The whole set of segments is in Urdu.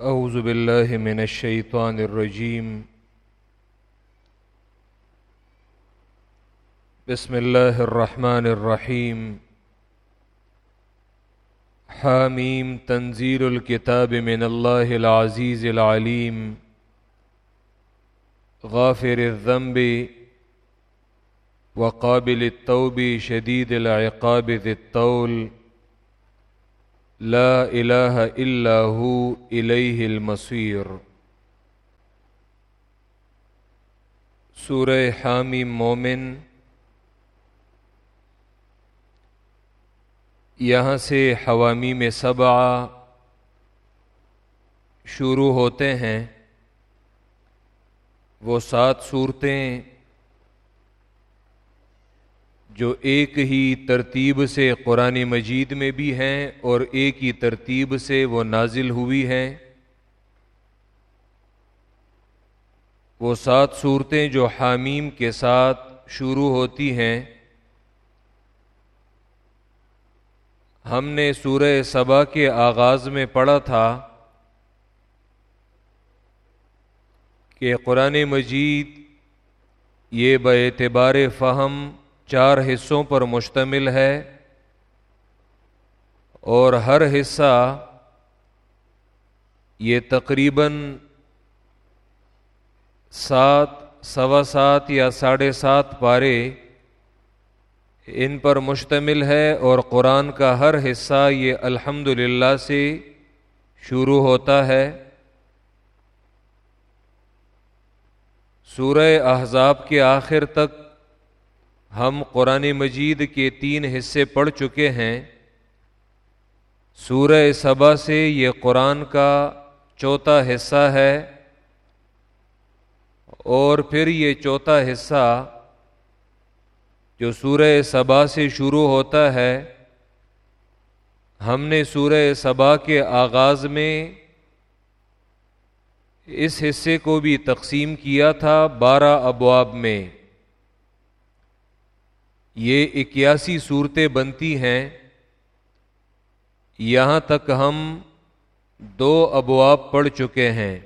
أعوذ بالله من الشيطان الرجيم. بسم الله الرحمن الرحيم. حاميم، تنزيل الكتاب من الله العزيز العليم. غافر الذنب وقابل التوب شديد العقاب ذي الطول. لا الہ الا هو الیہ المصیر سورہ حامی مومن یہاں سے حوامی میں سبع شروع ہوتے ہیں، وہ سات صورتیں جو ایک ہی ترتیب سے قرآن مجید میں بھی ہیں اور ایک ہی ترتیب سے وہ نازل ہوئی ہیں۔ وہ سات صورتیں جو حامیم کے ساتھ شروع ہوتی ہیں۔ ہم نے سورہ صبا کے آغاز میں پڑھا تھا کہ قرآن مجید یہ بعتبار فہم چار حصوں پر مشتمل ہے اور ہر حصہ یہ تقریباً سات، سوا سات یا ساڑھے سات پارے ان پر مشتمل ہے اور قرآن کا ہر حصہ یہ الحمد سے شروع ہوتا ہے۔ سورہ احزاب کے آخر تک ہم قرآن مجید کے تین حصے پڑھ چکے ہیں۔ سورہ صبا سے یہ قرآن کا چوتھا حصہ ہے۔ اور پھر یہ چوتھا حصہ جو سورہ صبا سے شروع ہوتا ہے۔ ہم نے سورہ صبا کے آغاز میں اس حصے کو بھی تقسیم کیا تھا بارہ ابواب میں۔ یہ اکیاسی صورتیں بنتی ہیں، یہاں تک ہم دو ابواب پڑھ چکے ہیں۔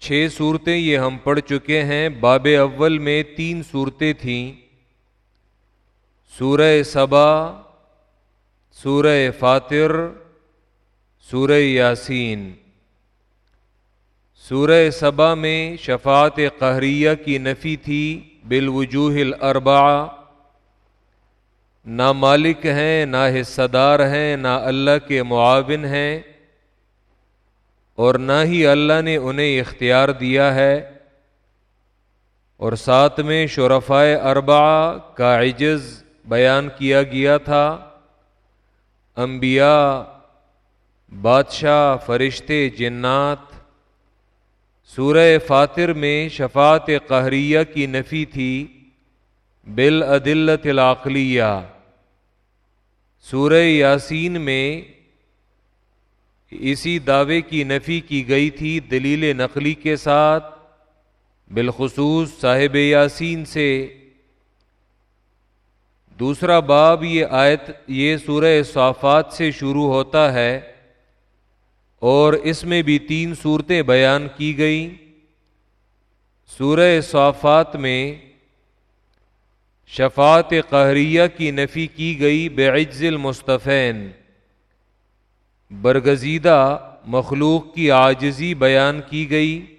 چھ صورتیں یہ ہم پڑھ چکے ہیں، باب اول میں تین صورتیں تھیں۔ سورہ صبا سورہ فاتر، سورہ یاسین۔ سورہ صبا میں شفاعت قہریہ کی نفی تھی۔ بالوجوہ الاربعہ، نہ مالک ہیں، نہ حصہ دار ہیں، نہ اللہ کے معاون ہیں، اور نہ ہی اللہ نے انہیں اختیار دیا ہے۔ اور ساتھ میں شرفائے اربع کا عجز بیان کیا گیا تھا۔ انبیاء، بادشاہ، فرشتے، جنات سورہ فاتر میں شفاعت قہریہ کی نفی تھی بال عدلت العقلیہ سورہ یاسین میں اسی دعوے کی نفی کی گئی تھی دلیل نقلی کے ساتھ بالخصوص صاحب یاسین سے۔ دوسرا باب یہ آیت یہ سورہ صافات سے شروع ہوتا ہے۔ اور اس میں بھی تین صورتیں بیان کی گئیں۔ سورہ صافات میں شفاعت قہریہ کی نفی کی گئی بعجز المصطفین۔ برگزیدہ مخلوق کی عاجزی بیان کی گئی۔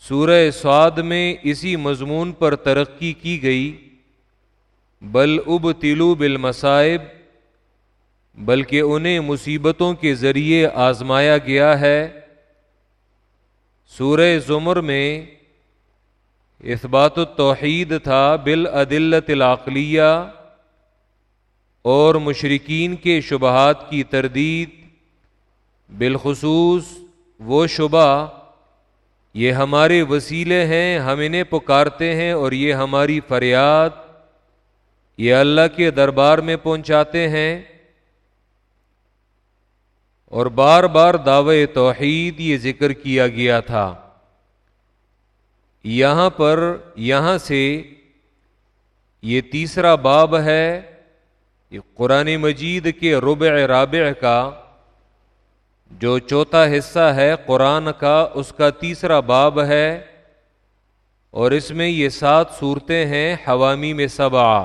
سورہ سعد میں اسی مضمون پر ترقی کی گئی۔ بل اب تلو بالمصائب بلکہ انہیں مصیبتوں کے ذریعے آزمایا گیا ہے۔ سورہ زمر میں اثبات التوحید تھا بالعدلت العقلیہ اور مشرقین کے شبہات کی تردید۔ بالخصوص وہ شبہ، یہ ہمارے وسیلے ہیں، ہم انہیں پکارتے ہیں اور یہ ہماری فریاد، یہ اللہ کے دربار میں پہنچاتے ہیں۔ اور بار بار دعوے توحید یہ ذکر کیا گیا تھا۔ یہاں پر یہاں سے یہ تیسرا باب ہے، یہ قرآن مجید کے ربع رابع کا، جو چوتھا حصہ ہے قرآن کا، اس کا تیسرا باب ہے۔ اور اس میں یہ سات صورتیں ہیں حوامی میں سبا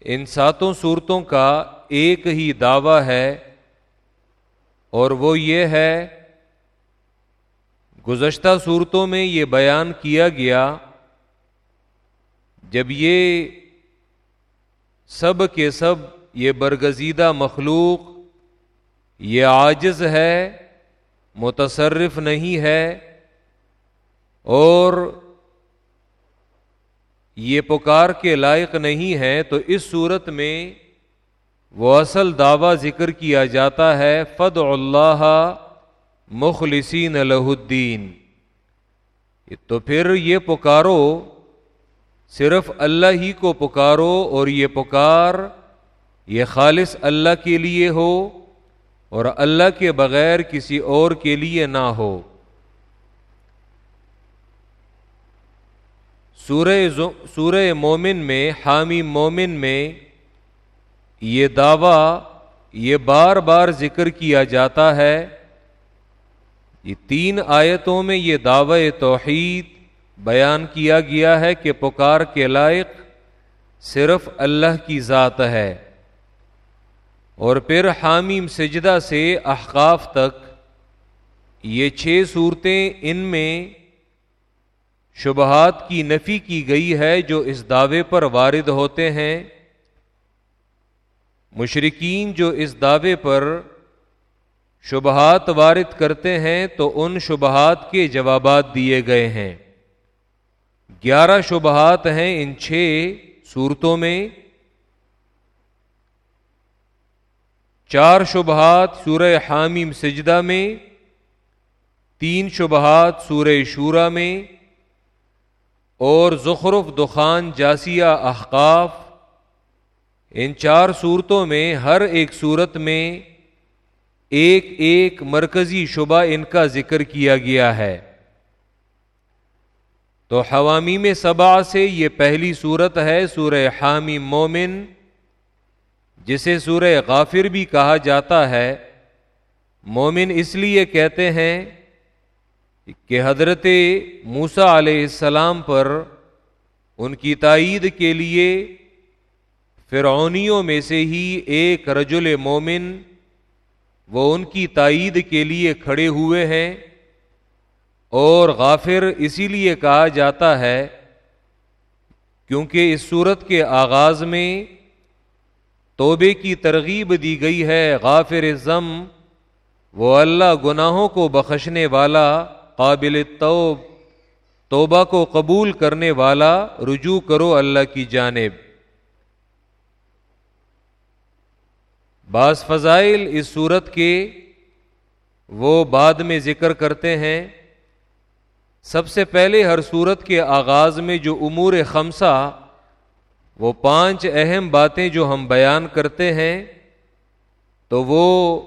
ان ساتوں صورتوں کا ایک ہی دعویٰ ہے اور وہ یہ ہے، گزشتہ صورتوں میں یہ بیان کیا گیا، جب یہ سب کے سب، یہ برگزیدہ مخلوق، یہ عاجز ہے، متصرف نہیں ہے، اور یہ پکار کے لائق نہیں ہے، تو اس صورت میں وہ اصل دعویٰ ذکر کیا جاتا ہے فد اللہ مخلصین الہ الدین تو پھر یہ پکارو، صرف اللہ ہی کو پکارو اور یہ پکار، یہ خالص اللہ کے لیے ہو اور اللہ کے بغیر کسی اور کے لیے نہ ہو۔ سورہ سورہ مومن میں، حامی مومن میں یہ دعویٰ، یہ بار بار ذکر کیا جاتا ہے۔ یہ تین آیتوں میں یہ دعوی توحید بیان کیا گیا ہے کہ پکار کے لائق صرف اللہ کی ذات ہے۔ اور پھر حامیم سجدہ سے احقاف تک یہ چھ صورتیں ان میں شبہات کی نفی کی گئی ہے جو اس دعوے پر وارد ہوتے ہیں۔ مشرقین جو اس دعوے پر شبہات وارد کرتے ہیں تو ان شبہات کے جوابات دیے گئے ہیں۔ گیارہ شبہات ہیں ان چھ صورتوں میں۔ چار شبہات سورہ حامیم سجدہ میں۔ تین شبہات سورہ شورا میں۔ اور زخرف دخان جاسیہ احقاف۔ ان چار صورتوں میں ہر ایک صورت میں ایک ایک مرکزی شبہ ان کا ذکر کیا گیا ہے۔ تو حوامی میں سبا سے یہ پہلی صورت ہے سورہ حامی مومن، جسے سورہ غافر بھی کہا جاتا ہے۔ مومن اس لیے کہتے ہیں کہ حضرت موسا علیہ السلام پر ان کی تائید کے لیے فرعونیوں میں سے ہی ایک رجل مومن وہ ان کی تائید کے لیے کھڑے ہوئے ہیں اور غافر اسی لیے کہا جاتا ہے کیونکہ اس صورت کے آغاز میں توبے کی ترغیب دی گئی ہے غافر ضم وہ اللہ گناہوں کو بخشنے والا، قابل توب توبہ کو قبول کرنے والا، رجوع کرو اللہ کی جانب۔ بعض فضائل اس صورت کے وہ بعد میں ذکر کرتے ہیں۔ سب سے پہلے ہر صورت کے آغاز میں جو امور خمسہ، وہ پانچ اہم باتیں جو ہم بیان کرتے ہیں، تو وہ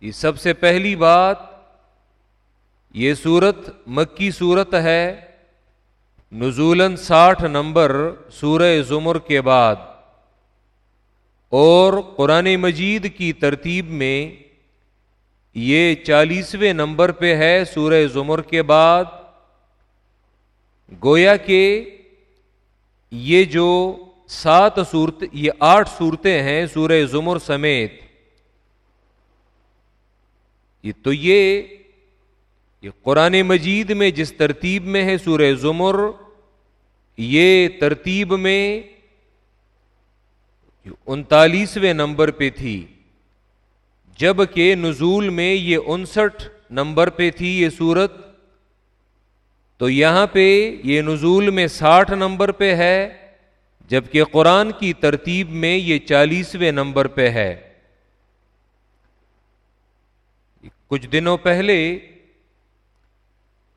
یہ سب سے پہلی بات، یہ صورت مکی صورت ہے نزولن ساٹھ نمبر سورہ زمر کے بعد۔ اور قرآن مجید کی ترتیب میں یہ چالیسویں نمبر پہ ہے سورہ زمر کے بعد۔ گویا کہ یہ جو سات صورت یہ آٹھ صورتیں ہیں سورہ زمر سمیت، یہ تو یہ یہ قرآن مجید میں جس ترتیب میں ہے سورہ زمر، یہ ترتیب میں انتالیسویں نمبر پہ تھی۔ جبکہ نزول میں یہ انسٹھ نمبر پہ تھی یہ صورت تو یہاں پہ یہ نزول میں ساٹھ نمبر پہ ہے، جبکہ قرآن کی ترتیب میں یہ چالیسویں نمبر پہ ہے۔ کچھ دنوں پہلے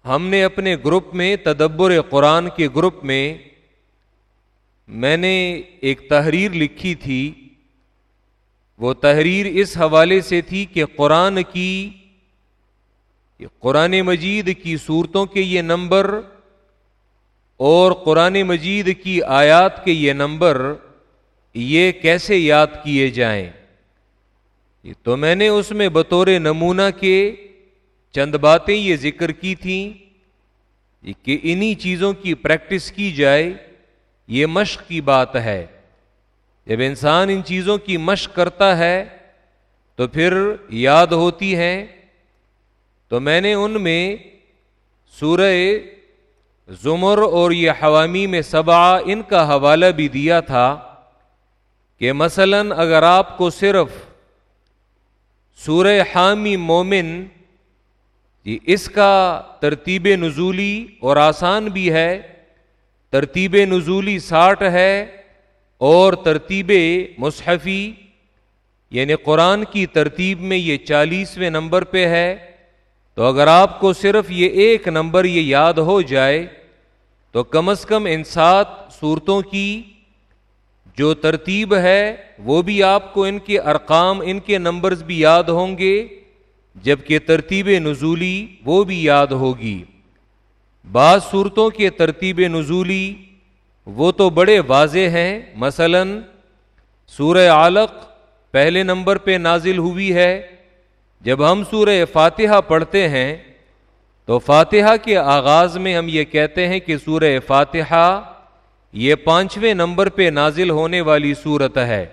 ہم نے اپنے گروپ میں تدبر قرآن کے گروپ میں میں نے ایک تحریر لکھی تھی، وہ تحریر اس حوالے سے تھی کہ قرآن کی، قرآن مجید کی صورتوں کے یہ نمبر اور قرآن مجید کی آیات کے یہ نمبر، یہ کیسے یاد کیے جائیں؟ تو میں نے اس میں بطور نمونہ کے چند باتیں یہ ذکر کی تھیں کہ انہی چیزوں کی پریکٹس کی جائے۔ یہ مشق کی بات ہے۔ جب انسان ان چیزوں کی مشق کرتا ہے، تو پھر یاد ہوتی ہے۔ تو میں نے ان میں سورہ زمر اور یہ حوامی میں سبا ان کا حوالہ بھی دیا تھا کہ مثلا اگر آپ کو صرف سورہ حامی مومن اس کا ترتیب نزولی اور آسان بھی ہے۔ ترتیب نزولی ساٹھ ہے اور ترتیب مصحفی یعنی قرآن کی ترتیب میں یہ چالیسویں نمبر پہ ہے۔ تو اگر آپ کو صرف یہ ایک نمبر یہ یاد ہو جائے، تو کم از کم ان سات صورتوں کی جو ترتیب ہے، وہ بھی آپ کو ان کے ارقام، ان کے نمبرز بھی یاد ہوں گے، جبکہ ترتیب نزولی وہ بھی یاد ہوگی۔ بعض صورتوں کے ترتیب نزولی وہ تو بڑے واضح ہیں۔ مثلا سورہ علق پہلے نمبر پہ نازل ہوئی ہے۔ جب ہم سورہ فاتحہ پڑھتے ہیں تو فاتحہ کے آغاز میں ہم یہ کہتے ہیں کہ سورہ فاتحہ یہ پانچویں نمبر پہ نازل ہونے والی صورت ہے۔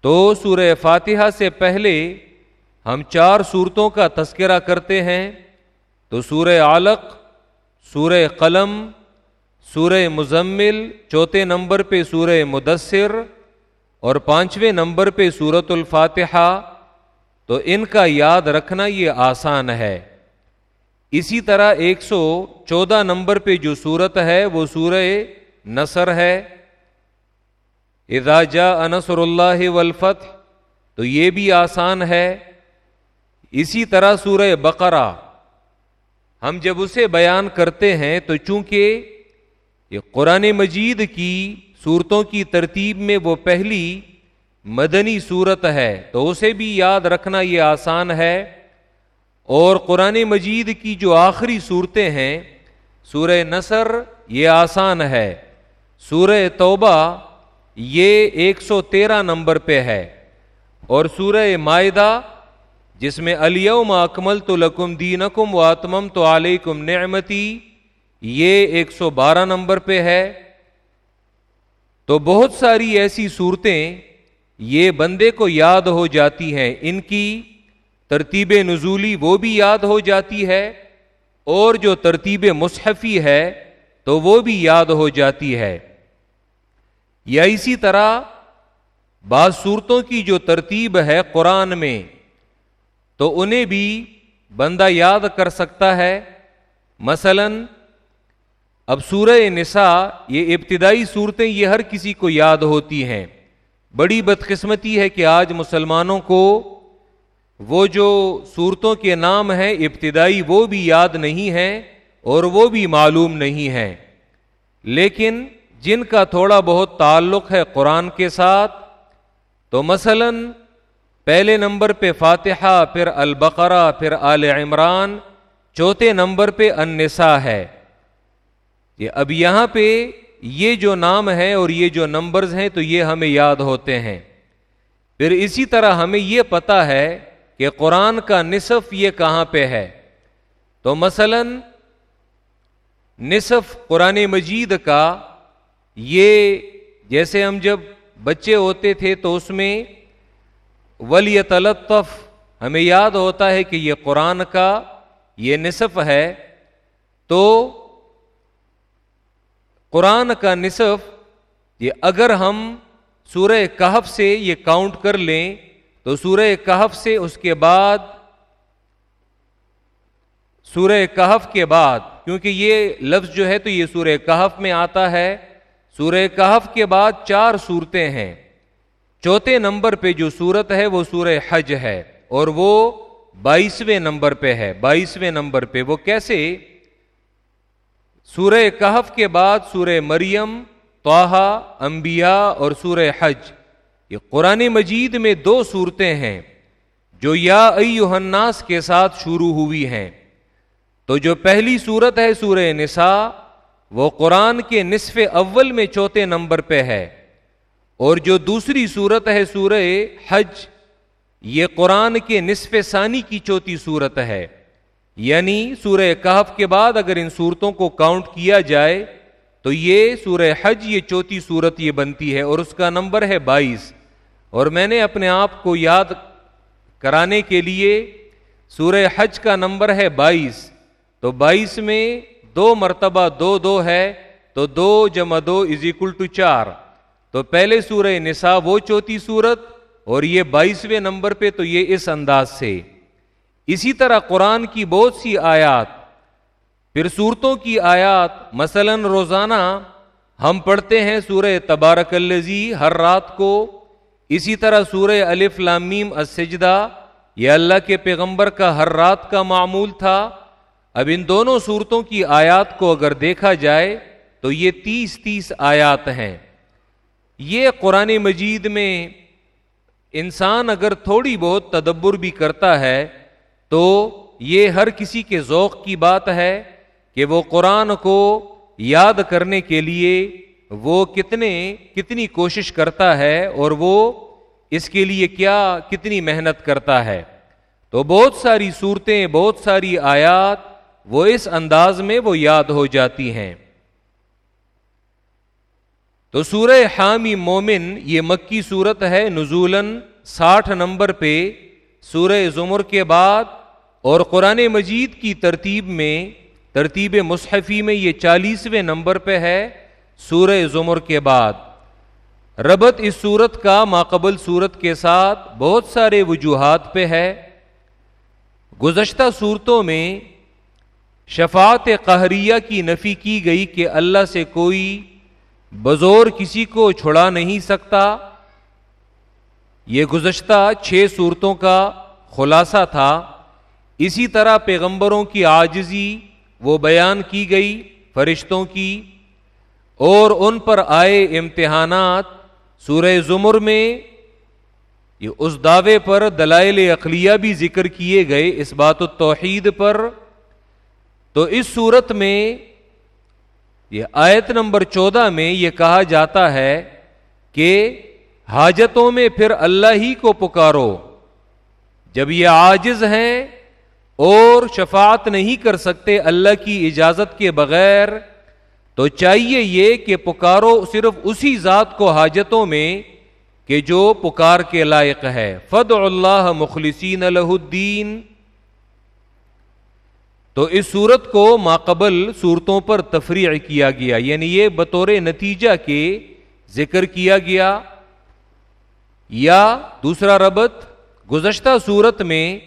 تو سورہ فاتحہ سے پہلے ہم چار صورتوں کا تذکرہ کرتے ہیں۔ تو سورہ علق سورہ قلم، سورہ مزمل، چوتھے نمبر پہ سورہ مدثر اور پانچویں نمبر پہ سورت الفاتحہ۔ تو ان کا یاد رکھنا یہ آسان ہے۔ اسی طرح ایک سو چودہ نمبر پہ جو سورت ہے وہ سورہ نصر ہے۔ جا انصر اللہ والفتح، تو یہ بھی آسان ہے۔ اسی طرح سورہ بقرہ۔ ہم جب اسے بیان کرتے ہیں تو چونکہ یہ قرآن مجید کی صورتوں کی ترتیب میں وہ پہلی مدنی صورت ہے، تو اسے بھی یاد رکھنا یہ آسان ہے۔ اور قرآن مجید کی جو آخری صورتیں ہیں، سورہ نصر یہ آسان ہے۔ سورہ توبہ یہ ایک سو تیرہ نمبر پہ ہے۔ اور سورہ معدہ جس میں الیوم اکمل تو لکم دینکم و آتمم تو علیکم نعمتی، یہ ایک سو بارہ نمبر پہ ہے۔ تو بہت ساری ایسی صورتیں یہ بندے کو یاد ہو جاتی ہیں۔ ان کی ترتیب نزولی وہ بھی یاد ہو جاتی ہے اور جو ترتیب مصحفی ہے تو وہ بھی یاد ہو جاتی ہے۔ یا اسی طرح بعض صورتوں کی جو ترتیب ہے قرآن میں تو انہیں بھی بندہ یاد کر سکتا ہے۔ مثلا، اب سورہ نساء، یہ ابتدائی صورتیں یہ ہر کسی کو یاد ہوتی ہیں۔ بڑی بدقسمتی ہے کہ آج مسلمانوں کو وہ جو صورتوں کے نام ہیں، ابتدائی وہ بھی یاد نہیں ہیں اور وہ بھی معلوم نہیں ہیں۔ لیکن جن کا تھوڑا بہت تعلق ہے قرآن کے ساتھ، تو مثلاً پہلے نمبر پہ فاتحہ، پھر البقرہ، پھر آل عمران، چوتھے نمبر پہ انسا ہے۔ یہ اب یہاں پہ یہ جو نام ہے اور یہ جو نمبرز ہیں تو یہ ہمیں یاد ہوتے ہیں۔ پھر اسی طرح ہمیں یہ پتا ہے کہ قرآن کا نصف یہ کہاں پہ ہے۔ تو مثلا نصف قرآن مجید کا یہ جیسے ہم جب بچے ہوتے تھے تو اس میں ولی تلطف ہمیں یاد ہوتا ہے کہ یہ قرآن کا یہ نصف ہے۔ تو قرآن کا نصف، یہ اگر ہم سورہ کہف سے یہ کاؤنٹ کر لیں، تو سورہ کہف سے اس کے بعد، سورہ کہف کے بعد، کیونکہ یہ لفظ جو ہے تو یہ سورہ کہف میں آتا ہے۔ سورہ کہف کے بعد چار صورتیں ہیں۔ چوتھے نمبر پہ جو سورت ہے وہ سورہ حج ہے اور وہ بائیسویں نمبر پہ ہے۔ بائیسویں نمبر پہ وہ کیسے؟ سورہ کہف کے بعد سورہ مریم توحا انبیاء اور سورہ حج۔ یہ قرآن مجید میں دو صورتیں ہیں جو یا الناس کے ساتھ شروع ہوئی ہیں۔ تو جو پہلی صورت ہے سورہ نساء، وہ قرآن کے نصف اول میں چوتھے نمبر پہ ہے۔ اور جو دوسری صورت ہے سورہ حج، یہ قرآن کے نصف ثانی کی چوتھی صورت ہے۔ یعنی سورہ کہف کے بعد اگر ان صورتوں کو کاؤنٹ کیا جائے، تو یہ سورہ حج، یہ چوتھی صورت یہ بنتی ہے اور اس کا نمبر ہے بائیس۔ اور میں نے اپنے آپ کو یاد کرانے کے لیے سورہ حج کا نمبر ہے بائیس۔ تو بائیس میں دو مرتبہ دو دو ہے، تو دو جمع دو از اکول ٹو چار۔ تو پہلے سورہ نساء وہ چوتھی صورت اور یہ بائیسویں نمبر پہ تو یہ اس انداز سے۔ اسی طرح قرآن کی بہت سی آیات، پھر صورتوں کی آیات، مثلا روزانہ ہم پڑھتے ہیں سورہ تبارک الزی ہر رات کو، اسی طرح سورہ الف لامیم السجدہ، یہ اللہ کے پیغمبر کا ہر رات کا معمول تھا۔ اب ان دونوں صورتوں کی آیات کو اگر دیکھا جائے تو یہ تیس تیس آیات ہیں۔ یہ قرآن مجید میں انسان اگر تھوڑی بہت تدبر بھی کرتا ہے تو یہ ہر کسی کے ذوق کی بات ہے کہ وہ قرآن کو یاد کرنے کے لیے وہ کتنے کتنی کوشش کرتا ہے اور وہ اس کے لیے کیا کتنی محنت کرتا ہے۔ تو بہت ساری صورتیں، بہت ساری آیات وہ اس انداز میں وہ یاد ہو جاتی ہیں۔ تو سورہ حامی مومن یہ مکی صورت ہے نزولن ساٹھ نمبر پہ سورہ زمر کے بعد اور قرآن مجید کی ترتیب میں، ترتیب مصحفی میں یہ چالیسویں نمبر پہ ہے سورہ زمر کے بعد۔ ربط اس صورت کا ماقبل صورت کے ساتھ بہت سارے وجوہات پہ ہے۔ گزشتہ صورتوں میں شفاعت قہریہ کی نفی کی گئی کہ اللہ سے کوئی بزور کسی کو چھڑا نہیں سکتا۔ یہ گزشتہ چھ صورتوں کا خلاصہ تھا۔ اسی طرح پیغمبروں کی آجزی وہ بیان کی گئی فرشتوں کی۔ اور ان پر آئے امتحانات سورہ زمر میں۔ یہ اس دعوے پر دلائل اقلیہ بھی ذکر کیے گئے اس بات و توحید پر۔ تو اس صورت میں یہ آیت نمبر چودہ میں یہ کہا جاتا ہے کہ حاجتوں میں پھر اللہ ہی کو پکارو۔ جب یہ عاجز ہیں اور شفاعت نہیں کر سکتے اللہ کی اجازت کے بغیر، تو چاہیے یہ کہ پکارو صرف اسی ذات کو حاجتوں میں کہ جو پکار کے لائق ہے۔ فد اللہ مخلصین الدین تو اس صورت کو ماقبل صورتوں پر تفریح کیا گیا یعنی یہ بطور نتیجہ کے ذکر کیا گیا۔ یا دوسرا ربط، گزشتہ صورت میں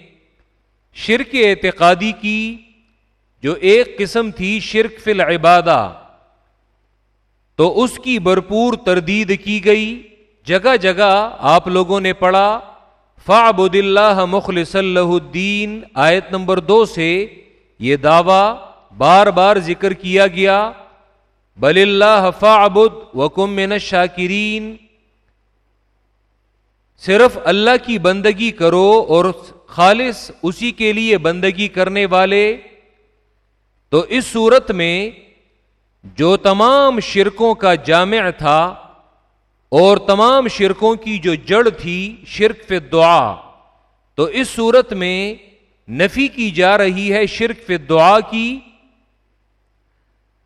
شرک اعتقادی کی جو ایک قسم تھی، شرک فی العبادہ، تو اس کی بھرپور تردید کی گئی۔ جگہ جگہ آپ لوگوں نے پڑھا فعبد اللہ مخلص اللہ الدین، آیت نمبر دو سے یہ دعوی بار بار ذکر کیا گیا، بل اللہ فعبد وکم من الشاکرین۔ صرف اللہ کی بندگی کرو اور خالص اسی کے لیے بندگی کرنے والے۔ تو اس صورت میں جو تمام شرکوں کا جامع تھا اور تمام شرکوں کی جو جڑ تھی، شرک فی دعا تو اس صورت میں نفی کی جا رہی ہے شرک فی دعا کی،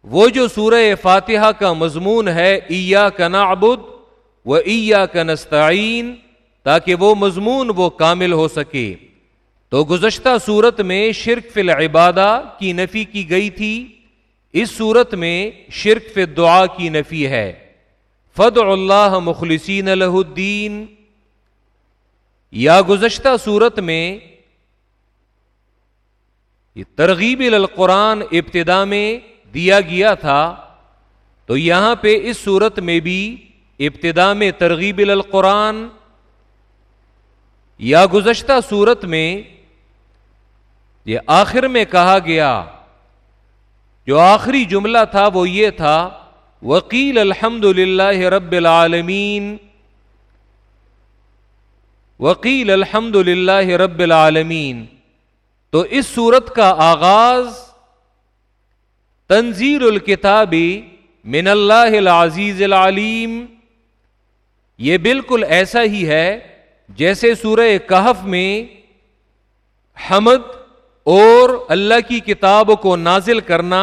وہ جو سورہ فاتحہ کا مضمون ہے ایا کا نعبد و ایا کا نستعین، تاکہ وہ مضمون وہ کامل ہو سکے۔ تو گزشتہ صورت میں شرک فی العبادہ کی نفی کی گئی تھی، اس صورت میں شرک فی دعا کی نفی ہے۔ فد اللہ مخلصین الدین یا گزشتہ صورت میں ترغیب القرآن ابتدا میں دیا گیا تھا، تو یہاں پہ اس صورت میں بھی ابتدا میں ترغیب القرآن یا گزشتہ صورت میں یہ آخر میں کہا گیا، جو آخری جملہ تھا وہ یہ تھا وکیل الحمد للہ رب العالمین وکیل الحمد للہ رب العالمین تو اس صورت کا آغاز تنظیر الکتابی من اللہ العزیز العلیم، یہ بالکل ایسا ہی ہے جیسے سورہ کہف میں حمد اور اللہ کی کتاب کو نازل کرنا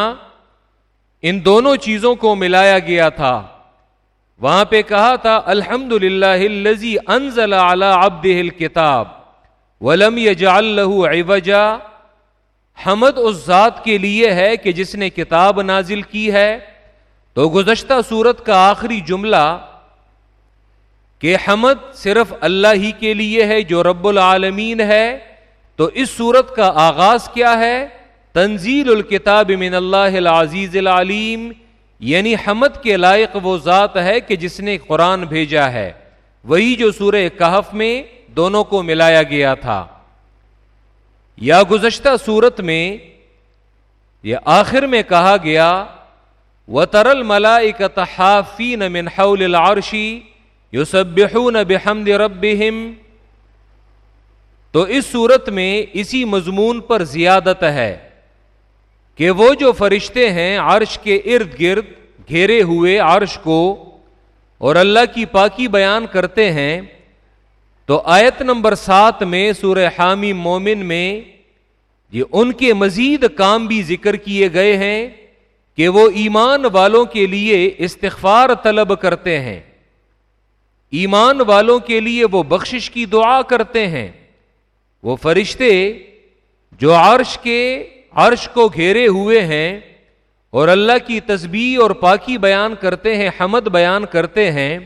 ان دونوں چیزوں کو ملایا گیا تھا۔ وہاں پہ کہا تھا الحمد للہ انزل اعلی ابد کتاب ولم عوجا۔ حمد اس ذات کے لیے ہے کہ جس نے کتاب نازل کی ہے۔ تو گزشتہ سورت کا آخری جملہ کہ حمد صرف اللہ ہی کے لیے ہے جو رب العالمین ہے۔ تو اس صورت کا آغاز کیا ہے؟ تنزیل الکتاب من اللہ العزیز العلیم۔ یعنی حمد کے لائق وہ ذات ہے کہ جس نے قرآن بھیجا ہے۔ وہی جو سورہ کہف میں دونوں کو ملایا گیا تھا۔ یا گزشتہ صورت میں یا آخر میں کہا گیا و ترل ملائی کا تحافی من حول العرشی یو سب بحمد ربهم۔ تو اس صورت میں اسی مضمون پر زیادت ہے کہ وہ جو فرشتے ہیں عرش کے ارد گرد گھیرے ہوئے عرش کو اور اللہ کی پاکی بیان کرتے ہیں تو آیت نمبر سات میں سورہ حامی مومن میں یہ ان کے مزید کام بھی ذکر کیے گئے ہیں کہ وہ ایمان والوں کے لیے استغفار طلب کرتے ہیں۔ ایمان والوں کے لیے وہ بخشش کی دعا کرتے ہیں۔ وہ فرشتے جو عرش کے عرش کو گھیرے ہوئے ہیں اور اللہ کی تسبیح اور پاکی بیان کرتے ہیں، حمد بیان کرتے ہیں۔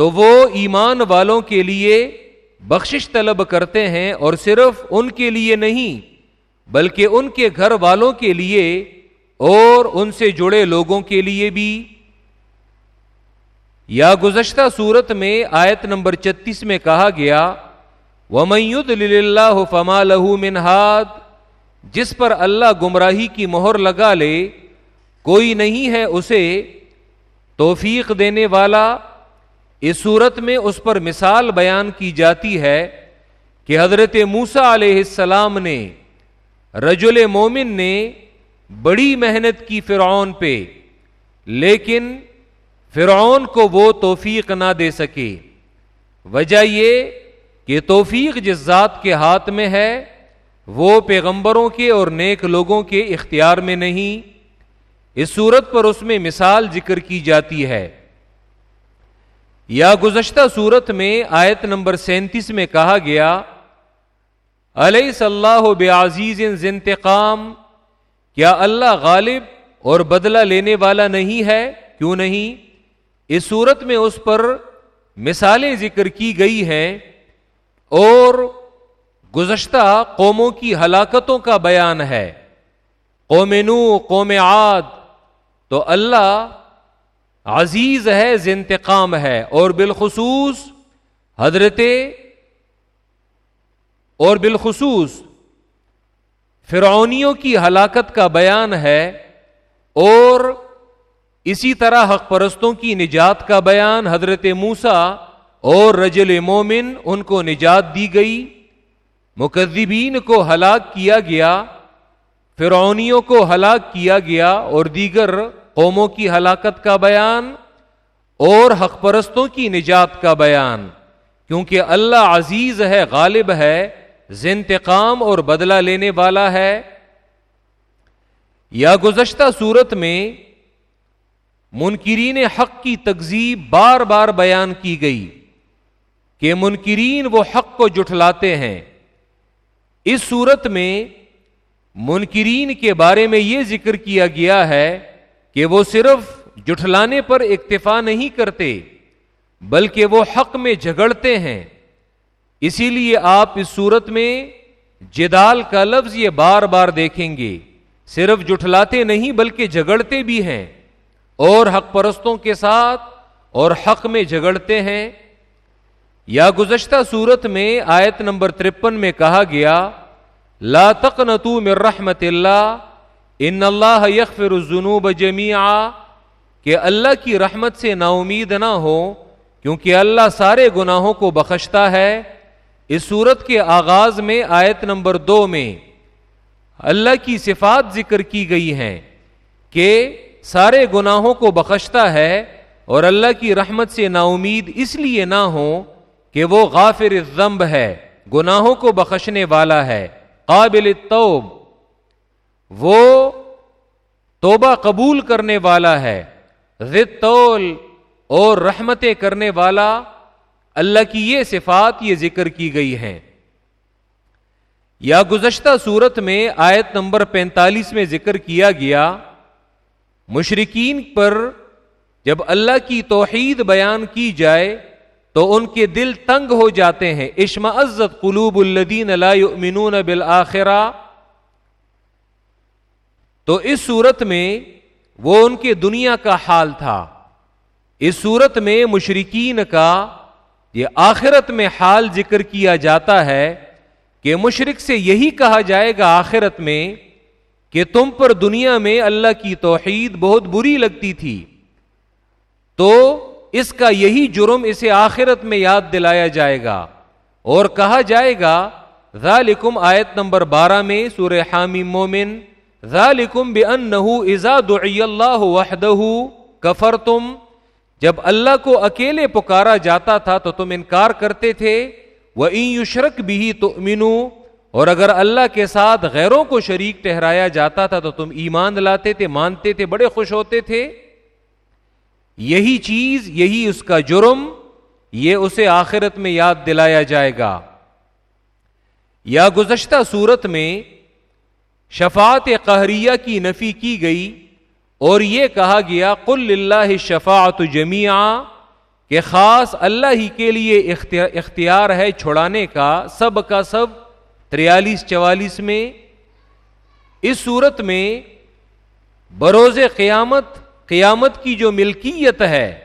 تو وہ ایمان والوں کے لیے بخشش طلب کرتے ہیں اور صرف ان کے لیے نہیں، بلکہ ان کے گھر والوں کے لیے اور ان سے جڑے لوگوں کے لیے بھی۔ یا گزشتہ صورت میں آیت نمبر چتیس میں کہا گیا ومید اللہ فما لہو منہاد جس پر اللہ گمراہی کی مہر لگا لے، کوئی نہیں ہے اسے توفیق دینے والا اس صورت میں اس پر مثال بیان کی جاتی ہے کہ حضرت موسا علیہ السلام نے رجل مومن نے بڑی محنت کی فرعون پہ، لیکن فرعون کو وہ توفیق نہ دے سکے۔ وجہ یہ کہ توفیق جس ذات کے ہاتھ میں ہے، وہ پیغمبروں کے اور نیک لوگوں کے اختیار میں نہیں۔ اس صورت پر اس میں مثال ذکر کی جاتی ہے۔ یا گزشتہ صورت میں آیت نمبر سینتیس میں کہا گیا علیہ صلاح بے عزیز انتقام، کیا اللہ غالب اور بدلہ لینے والا نہیں ہے؟ کیوں نہیں؟ اس صورت میں اس پر مثالیں ذکر کی گئی ہیں اور گزشتہ قوموں کی ہلاکتوں کا بیان ہے۔ قوم نو قوم عاد، تو اللہ عزیز ہے انتقام ہے اور بالخصوص حضرت اور بالخصوص فرعونیوں کی ہلاکت کا بیان ہے اور اسی طرح حق پرستوں کی نجات کا بیان حضرت موسا اور رجل مومن ان کو نجات دی گئی۔ مقدبین کو ہلاک کیا گیا، فرعونیوں کو ہلاک کیا گیا اور دیگر قوموں کی ہلاکت کا بیان اور حق پرستوں کی نجات کا بیان۔ کیونکہ اللہ عزیز ہے، غالب ہے زنتقام اور بدلہ لینے والا ہے۔ یا گزشتہ صورت میں منکرین حق کی تکزیب بار بار بیان کی گئی کہ منکرین وہ حق کو جٹلاتے ہیں۔ اس صورت میں منکرین کے بارے میں یہ ذکر کیا گیا ہے کہ وہ صرف جٹلانے پر اکتفا نہیں کرتے، بلکہ وہ حق میں جھگڑتے ہیں۔ اسی لیے آپ اس صورت میں جدال کا لفظ یہ بار بار دیکھیں گے۔ صرف جٹلاتے نہیں، بلکہ جھگڑتے بھی ہیں۔ اور حق پرستوں کے ساتھ اور حق میں جھگڑتے ہیں۔ یا گزشتہ صورت میں آیت نمبر ترپن میں کہا گیا، لا تقنطو من رحمت اللہ ان اللہ یغفر الذنوب جميعا کہ اللہ کی رحمت سے نا امید نہ ہو، کیونکہ اللہ سارے گناہوں کو بخشتا ہے۔ اس صورت کے آغاز میں آیت نمبر دو میں اللہ کی صفات ذکر کی گئی ہیں کہ سارے گناہوں کو بخشتا ہے اور اللہ کی رحمت سے نا امید اس لیے نہ ہو کہ وہ غافر الذنب ہے، گناہوں کو بخشنے والا ہے، قابل التوب۔ وہ توبہ قبول کرنے والا ہے ذل اور رحمتیں کرنے والا اللہ کی یہ صفات، یہ ذکر کی گئی ہیں۔ یا گزشتہ صورت میں آیت نمبر پینتالیس میں ذکر کیا گیا مشرقین پر جب اللہ کی توحید بیان کی جائے تو ان کے دل تنگ ہو جاتے ہیں۔ اشم عزت قلوب الدین اللہ بالآخرہ تو اس صورت میں وہ ان کے دنیا کا حال تھا۔ اس صورت میں مشرقین کا یہ آخرت میں حال ذکر کیا جاتا ہے کہ مشرق سے یہی کہا جائے گا آخرت میں کہ تم پر دنیا میں اللہ کی توحید بہت بری لگتی تھی۔ تو اس کا یہی جرم اسے آخرت میں یاد دلایا جائے گا۔ اور کہا جائے گا، ذالکم آیت نمبر بارہ میں سورہ حامی مومن ذالکم بأنه اذا دعی اللہ وحدہ کفرتم، جب اللہ کو اکیلے پکارا جاتا تھا تو تم انکار کرتے تھے وہ یشرک بھی تو اور اگر اللہ کے ساتھ غیروں کو شریک ٹہرایا جاتا تھا تو تم ایمان لاتے تھے، مانتے تھے، بڑے خوش ہوتے تھے۔ یہی چیز، یہی اس کا جرم، یہ اسے آخرت میں یاد دلایا جائے گا۔ یا گزشتہ صورت میں شفاعت قہریہ کی نفی کی گئی اور یہ کہا گیا، قل اللہ شفاعت جمیا کہ خاص اللہ ہی کے لیے اختیار ہے چھڑانے کا، سب کا سب، تریالیس چوالیس میں۔ اس صورت میں بروز قیامت قیامت کی جو ملکیت ہے،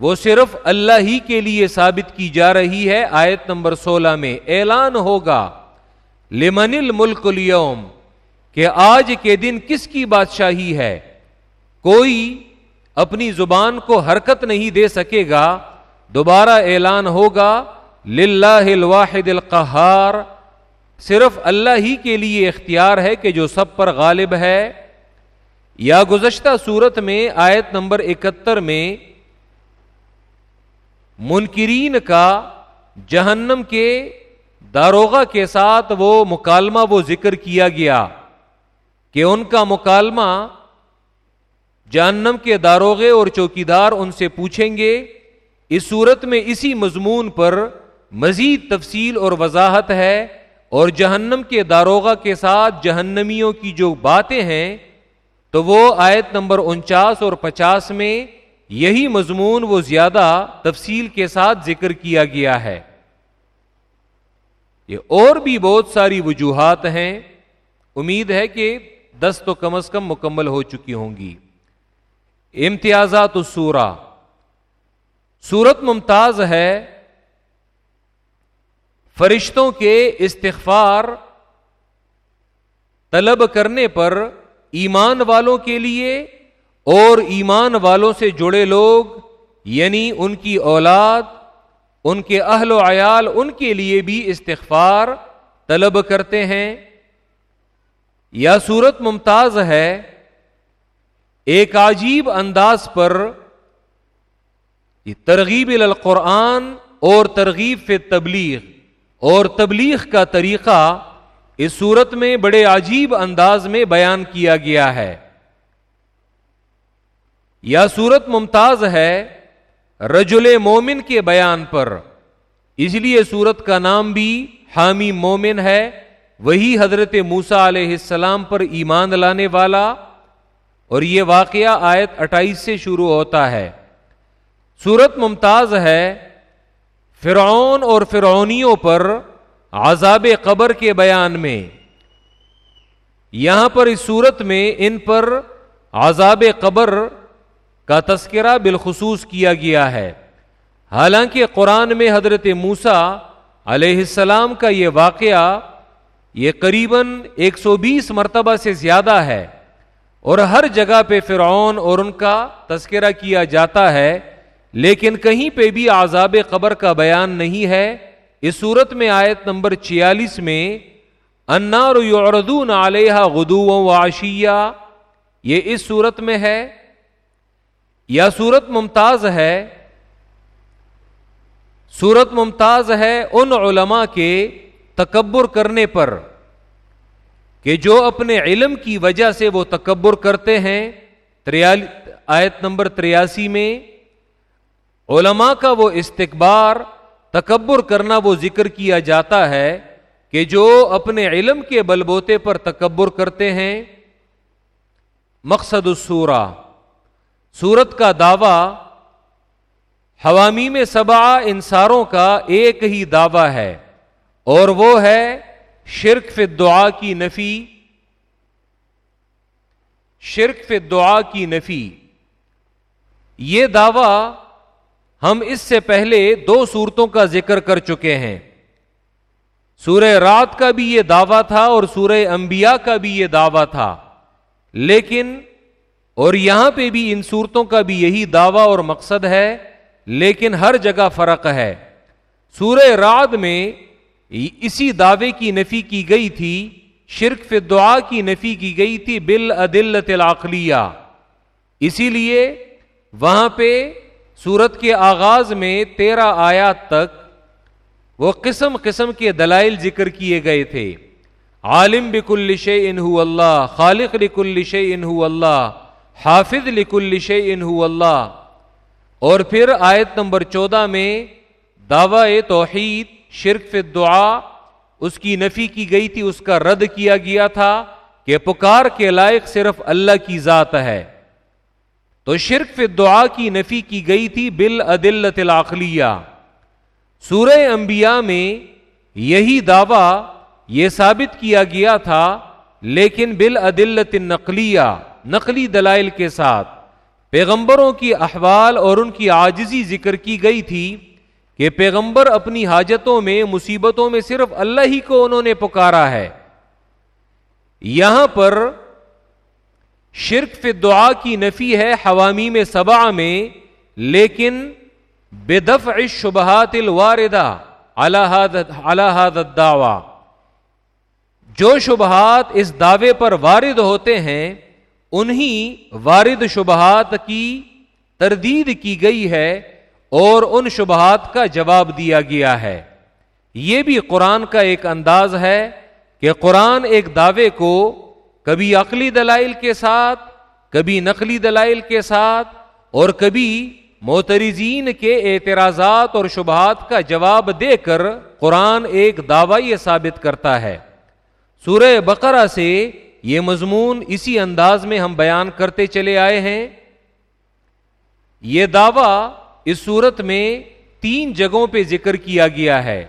وہ صرف اللہ ہی کے لیے ثابت کی جا رہی ہے۔ آیت نمبر سولہ میں اعلان ہوگا، لمن الملک اليوم کہ آج کے دن کس کی بادشاہی ہے؟ کوئی اپنی زبان کو حرکت نہیں دے سکے گا، دوبارہ اعلان ہوگا، للہ الواحد القہار، صرف اللہ ہی کے لیے اختیار ہے کہ جو سب پر غالب ہے۔ یا گزشتہ صورت میں، آیت نمبر اکہتر میں، منکرین کا جہنم کے داروغہ کے ساتھ وہ مکالمہ، وہ ذکر کیا گیا۔ کہ ان کا مکالمہ جہنم کے داروغے اور چوکیدار ان سے پوچھیں گے، اس صورت میں اسی مضمون پر مزید تفصیل اور وضاحت ہے اور جہنم کے داروغہ کے ساتھ جہنمیوں کی جو باتیں ہیں، تو وہ آیت نمبر انچاس اور پچاس میں یہی مضمون وہ زیادہ تفصیل کے ساتھ ذکر کیا گیا ہے۔ یہ اور بھی بہت ساری وجوہات ہیں۔ امید ہے کہ دس تو کم از کم مکمل ہو چکی ہوں گی۔ امتیازات السورہ۔ سورت ممتاز ہے۔ فرشتوں کے استغفار طلب کرنے پر ایمان والوں کے لیے اور ایمان والوں سے جڑے لوگ یعنی ان کی اولاد، ان کے اہل و عیال، ان کے لیے بھی استغفار طلب کرتے ہیں۔ یا صورت ممتاز ہے، ایک عجیب انداز پر ترغیب القرآن اور ترغیب فی تبلیغ اور تبلیغ کا طریقہ اس صورت میں بڑے عجیب انداز میں بیان کیا گیا ہے۔ یا صورت ممتاز ہے رجل مومن کے بیان پر، اس لیے صورت کا نام بھی حامی مومن ہے۔ وہی حضرت موسا علیہ السلام پر ایمان لانے والا اور یہ واقعہ آیت اٹھائیس سے شروع ہوتا ہے۔ سورت ممتاز ہے۔ فرعون اور فرعونیوں پر عذاب قبر کے بیان میں۔ یہاں پر اس صورت میں ان پر عذاب قبر کا تذکرہ بالخصوص کیا گیا ہے۔ حالانکہ قرآن میں حضرت موسا علیہ السلام کا یہ واقعہ یہ قریباً ایک سو بیس مرتبہ سے زیادہ ہے اور ہر جگہ پہ فرعون اور ان کا تذکرہ کیا جاتا ہے، لیکن کہیں پہ بھی عذاب قبر کا بیان نہیں ہے۔ اس صورت میں آیت نمبر چھیالیس میں انار یعرضون علیہ غدو و عشیہ یہ اس صورت میں ہے۔ یا صورت ممتاز ہے، صورت ممتاز ہے ان علماء کے تکبر کرنے پر کہ جو اپنے علم کی وجہ سے وہ تکبر کرتے ہیں آیت نمبر تریاسی میں، علماء کا وہ استقبار تکبر کرنا وہ ذکر کیا جاتا ہے کہ جو اپنے علم کے بلبوتے پر تکبر کرتے ہیں۔ مقصد السورہ، سورت کا دعوی حوامی میں سبا انصاروں کا ایک ہی دعوی ہے۔ اور وہ ہے شرک فی دعا کی نفی۔ شرک فی دعا کی نفی۔ یہ دعوی ہم اس سے پہلے دو صورتوں کا ذکر کر چکے ہیں۔ سورہ رات کا بھی یہ دعویٰ تھا اور سورہ انبیاء کا بھی یہ دعویٰ تھا۔ لیکن اور یہاں پہ بھی ان صورتوں کا بھی یہی دعویٰ اور مقصد ہے، لیکن ہر جگہ فرق ہے۔ سورہ رات میں اسی دعوے کی نفی کی گئی تھی، شرک فی دعا کی نفی کی گئی تھی بل عدل العقلیہ۔ اسی لیے وہاں پہ سورت کے آغاز میں تیرہ آیات تک وہ قسم قسم کے دلائل ذکر کیے گئے تھے۔ عالم بکل شے انہو اللہ، خالق لکل شے انہو اللہ، حافظ لکل شے انہو اللہ۔ اور پھر آیت نمبر چودہ میں دعوی توحید شرک فی دعا اس کی نفی کی گئی تھی، اس کا رد کیا گیا تھا کہ پکار کے لائق صرف اللہ کی ذات ہے۔ تو شرک فی دعا کی نفی کی گئی تھی بل عدلت العقلیہ سورہ انبیاء میں یہی دعوی، یہ ثابت کیا گیا تھا، لیکن بل عدلت نقلیہ نقلی دلائل کے ساتھ۔ پیغمبروں کی احوال اور ان کی آجزی ذکر کی گئی تھی۔ کہ پیغمبر اپنی حاجتوں میں، مصیبتوں میں صرف اللہ ہی کو انہوں نے پکارا ہے۔ یہاں پر شرک فی دعا کی نفی ہے حوامی میں سبا میں لیکن بے دف شبہات الواردہ اللہ دعوی جو شبہات اس دعوے پر وارد ہوتے ہیں، انہی وارد شبہات کی تردید کی گئی ہے۔ اور ان شبہات کا جواب دیا گیا ہے۔ یہ بھی قرآن کا ایک انداز ہے کہ قرآن ایک دعوے کو کبھی عقلی دلائل کے ساتھ، کبھی نقلی دلائل کے ساتھ، اور کبھی موترزین کے اعتراضات اور شبہات کا جواب دے کر قرآن ایک دعوی یہ ثابت کرتا ہے۔ سورہ بقرہ سے یہ مضمون اسی انداز میں ہم بیان کرتے چلے آئے ہیں۔ یہ دعوی اس صورت میں تین جگہوں پہ ذکر کیا گیا ہے۔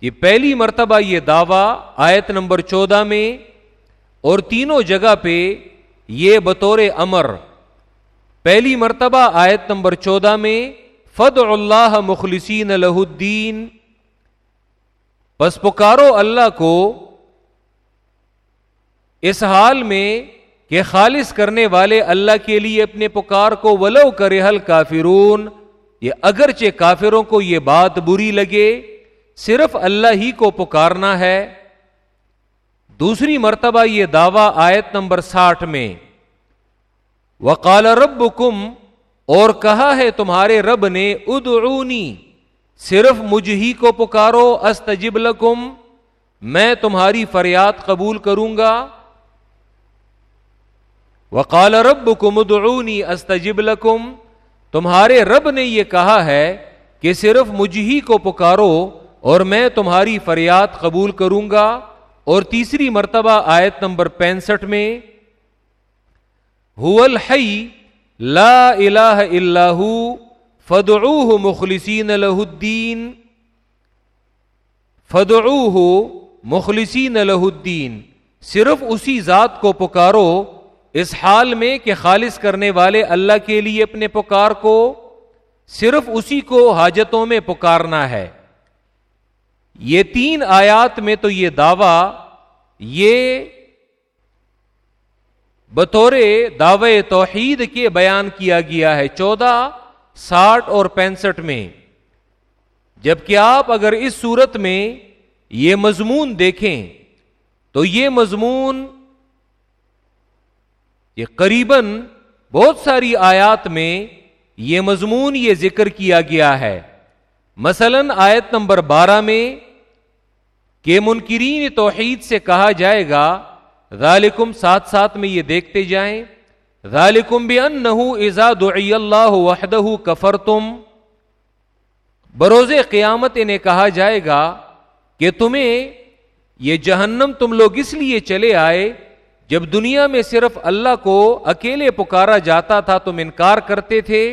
یہ پہلی مرتبہ یہ دعوی آیت نمبر چودہ میں اور تینوں جگہ پہ یہ بطور امر۔ پہلی مرتبہ آیت نمبر چودہ میں فد اللہ مخلصین الہ الدین پس پکارو اللہ کو۔ اس حال میں کہ خالص کرنے والے اللہ کے لیے اپنے پکار کو ولو کرے حل کافرون، یہ اگرچہ کافروں کو یہ بات بری لگے، صرف اللہ ہی کو پکارنا ہے۔ دوسری مرتبہ یہ دعوی آیت نمبر ساٹھ میں، وقال رب کم اور کہا ہے تمہارے رب نے، ادعونی، صرف مجھ ہی کو پکارو، استجب لکم، میں تمہاری فریاد قبول کروں گا۔ وقال رب کم ادعونی استجب لکم تمہارے رب نے یہ کہا ہے کہ صرف مجھ ہی کو پکارو اور میں تمہاری فریاد قبول کروں گا۔ اور تیسری مرتبہ آیت نمبر پینسٹھ میں الحی، لا الہ الا فدعوہ مخلصین له الدین۔ فدعوہ مخلصین له الدین۔ صرف اسی ذات کو پکارو اس حال میں کہ خالص کرنے والے اللہ کے لیے اپنے پکار کو صرف اسی کو حاجتوں میں پکارنا ہے۔ یہ تین آیات میں تو یہ دعوی، یہ بطور دعوے توحید کے بیان کیا گیا ہے۔ چودہ، ساٹھ اور پینسٹھ میں۔ جبکہ آپ اگر اس صورت میں یہ مضمون دیکھیں، تو یہ مضمون یہ قریب بہت ساری آیات میں یہ مضمون یہ ذکر کیا گیا ہے۔ مثلا آیت نمبر بارہ میں کہ منکرین توحید سے کہا جائے گا، ذالکم ساتھ ساتھ میں یہ دیکھتے جائیں۔ ذالکم بھی ان نہ دعی اللہ وحدہ کفر تم بروز قیامت انہیں کہا جائے گا کہ تمہیں یہ جہنم تم لوگ اس لیے چلے آئے جب دنیا میں صرف اللہ کو اکیلے پکارا جاتا تھا تم انکار کرتے تھے،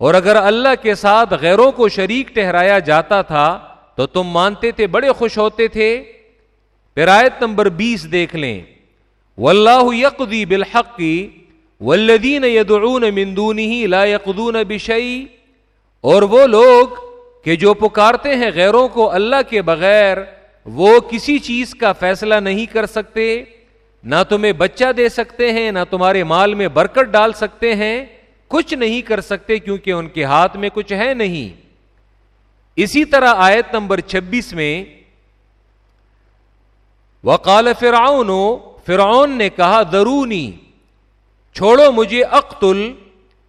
اور اگر اللہ کے ساتھ غیروں کو شریک ٹہرایا جاتا تھا، تو تم مانتے تھے بڑے خوش ہوتے تھے۔ پھر آیت نمبر بیس دیکھ لیں۔ واللہ یقضی بالحق والذین یدعون من دونه لا یقضون بشیء اور وہ لوگ کہ جو پکارتے ہیں غیروں کو اللہ کے بغیر، وہ کسی چیز کا فیصلہ نہیں کر سکتے۔ نہ تمہیں بچہ دے سکتے ہیں، نہ تمہارے مال میں برکت ڈال سکتے ہیں۔ کچھ نہیں کر سکتے کیونکہ ان کے ہاتھ میں کچھ ہے نہیں۔ اسی طرح آیت نمبر چھبیس میں، وقال فرعون فرعون نے کہا درونی چھوڑو مجھے اقتل،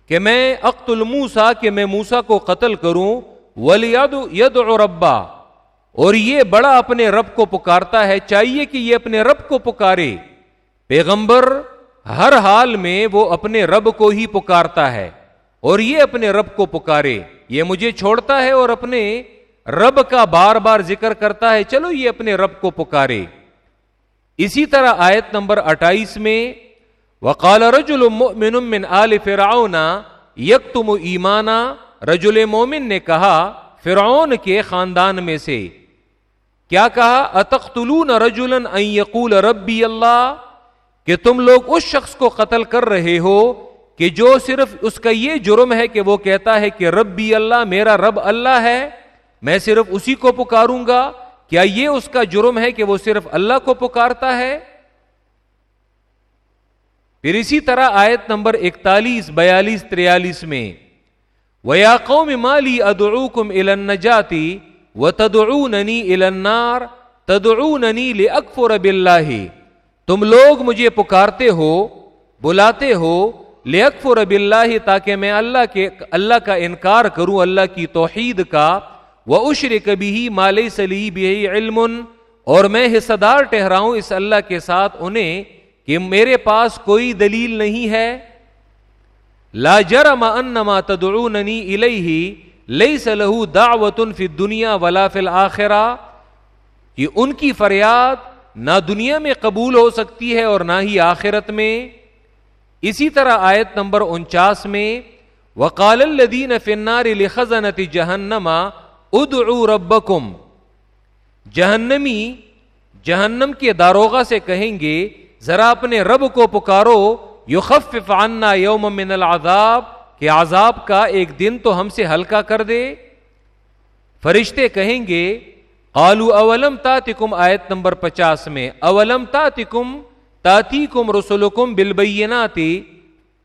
کہ میں اقتل موسا کہ میں موسا کو قتل کروں۔ ولی ید ربا، اور یہ بڑا اپنے رب کو پکارتا ہے، چاہیے کہ یہ اپنے رب کو پکارے۔ پیغمبر ہر حال میں وہ اپنے رب کو ہی پکارتا ہے اور یہ اپنے رب کو پکارے، یہ مجھے چھوڑتا ہے اور اپنے رب کا بار بار ذکر کرتا ہے، چلو یہ اپنے رب کو پکارے۔ اسی طرح آیت نمبر اٹھائیس میں، وقال رجل مؤمن من آل فرعون یکتم ایمانا۔ رجل مومن نے کہا، فرعون کے خاندان میں سے۔ کیا کہا؟ اتختلون رجلا ان یقول ربی اللہ؟ کہ تم لوگ اس شخص کو قتل کر رہے ہو کہ جو صرف اس کا یہ جرم ہے کہ وہ کہتا ہے کہ رب بھی اللہ، میرا رب اللہ ہے، میں صرف اسی کو پکاروں گا، کیا یہ اس کا جرم ہے کہ وہ صرف اللہ کو پکارتا ہے؟ پھر اسی طرح آیت نمبر اکتالیس، بیالیس، تریالیس میں ویا قوم مالی ادعو کم الن جاتی و تدعو ننی النار تدعو ننی اکفر اللہ تم لوگ مجھے پکارتے ہو، بلاتے ہو، لیکفر رب اللہ تاکہ میں اللہ کے، اللہ کا انکار کروں، اللہ کی توحید کا وہ اشر کبھی ہی مال سلی بھی علم، اور میں حصہ دار ٹہراؤں اس اللہ کے ساتھ انہیں کہ میرے پاس کوئی دلیل نہیں ہے۔ لا جرم انما تدعوننی الیہ لیس لہو دعوت فی الدنیا ولا فی الاخرہ کہ ان کی فریاد نہ دنیا میں قبول ہو سکتی ہے اور نہ ہی آخرت میں۔ اسی طرح آیت نمبر انچاس میں، وقال الدین فنار لخزنت جہنما ادعو ربکم جہنمی، جہنم کے داروغہ سے کہیں گے، ذرا اپنے رب کو پکارو، یخفف عنا یوم من العذاب، کہ عذاب کا ایک دن تو ہم سے ہلکا کر دے۔ فرشتے کہیں گے آلو اولم تاتکم آیت نمبر پچاس میں، اولم تاتکم تاتی کم رسول کم